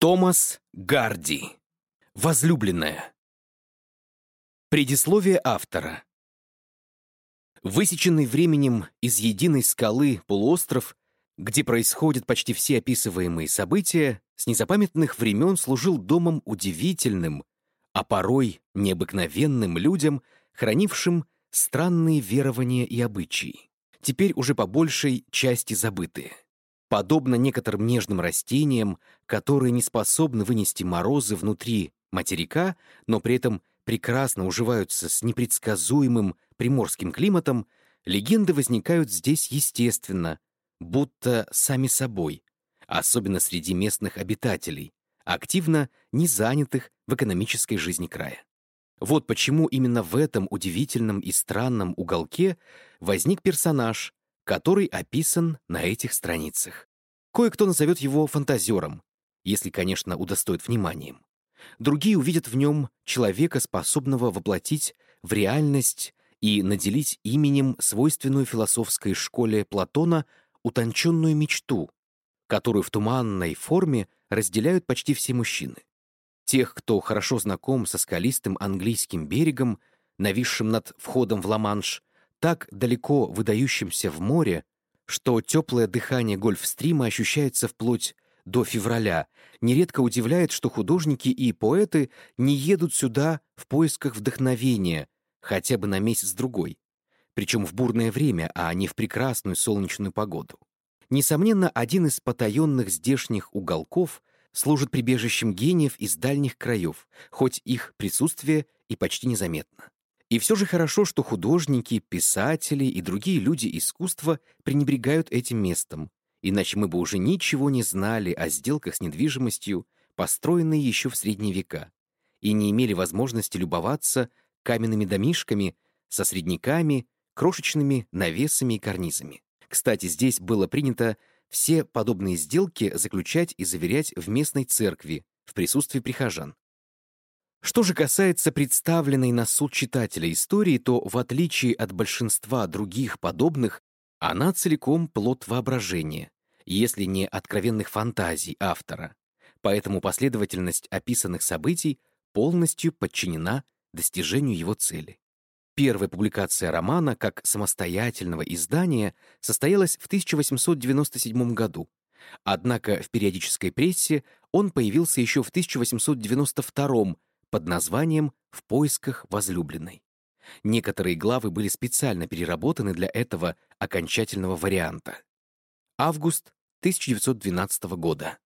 Томас Гарди. Возлюбленная. Предисловие автора. Высеченный временем из единой скалы полуостров, где происходят почти все описываемые события, с незапамятных времен служил домом удивительным, а порой необыкновенным людям, хранившим странные верования и обычаи, теперь уже по большей части забытые. Подобно некоторым нежным растениям, которые не способны вынести морозы внутри материка, но при этом прекрасно уживаются с непредсказуемым приморским климатом, легенды возникают здесь естественно, будто сами собой, особенно среди местных обитателей, активно не занятых в экономической жизни края. Вот почему именно в этом удивительном и странном уголке возник персонаж, который описан на этих страницах. Кое-кто назовет его фантазером, если, конечно, удостоит вниманием. Другие увидят в нем человека, способного воплотить в реальность и наделить именем свойственную философской школе Платона утонченную мечту, которую в туманной форме разделяют почти все мужчины. Тех, кто хорошо знаком со скалистым английским берегом, нависшим над входом в Ла-Манш, так далеко выдающимся в море, что теплое дыхание гольфстрима ощущается вплоть до февраля, нередко удивляет, что художники и поэты не едут сюда в поисках вдохновения, хотя бы на месяц-другой, причем в бурное время, а не в прекрасную солнечную погоду. Несомненно, один из потаенных здешних уголков служит прибежищем гениев из дальних краев, хоть их присутствие и почти незаметно. И все же хорошо, что художники, писатели и другие люди искусства пренебрегают этим местом, иначе мы бы уже ничего не знали о сделках с недвижимостью, построенной еще в средние века, и не имели возможности любоваться каменными домишками со средняками, крошечными навесами и карнизами. Кстати, здесь было принято все подобные сделки заключать и заверять в местной церкви в присутствии прихожан. Что же касается представленной на суд читателя истории, то, в отличие от большинства других подобных, она целиком плод воображения, если не откровенных фантазий автора. Поэтому последовательность описанных событий полностью подчинена достижению его цели. Первая публикация романа как самостоятельного издания состоялась в 1897 году, однако в периодической прессе он появился еще в 1892 под названием «В поисках возлюбленной». Некоторые главы были специально переработаны для этого окончательного варианта. Август 1912 года.